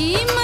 Чима.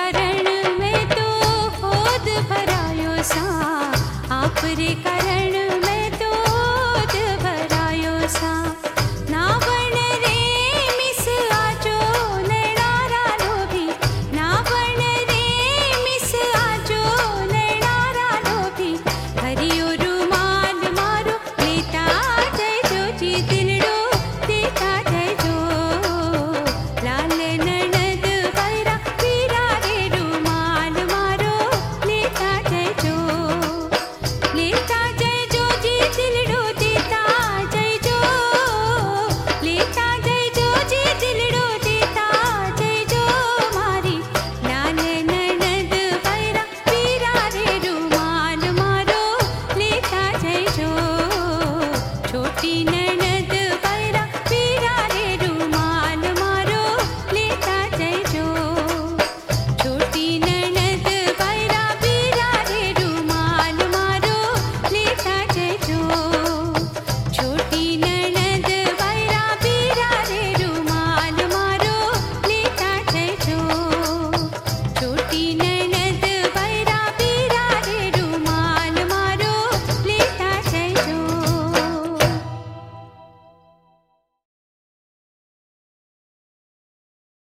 करण में तो होद भरायो सा। आपरे करण burning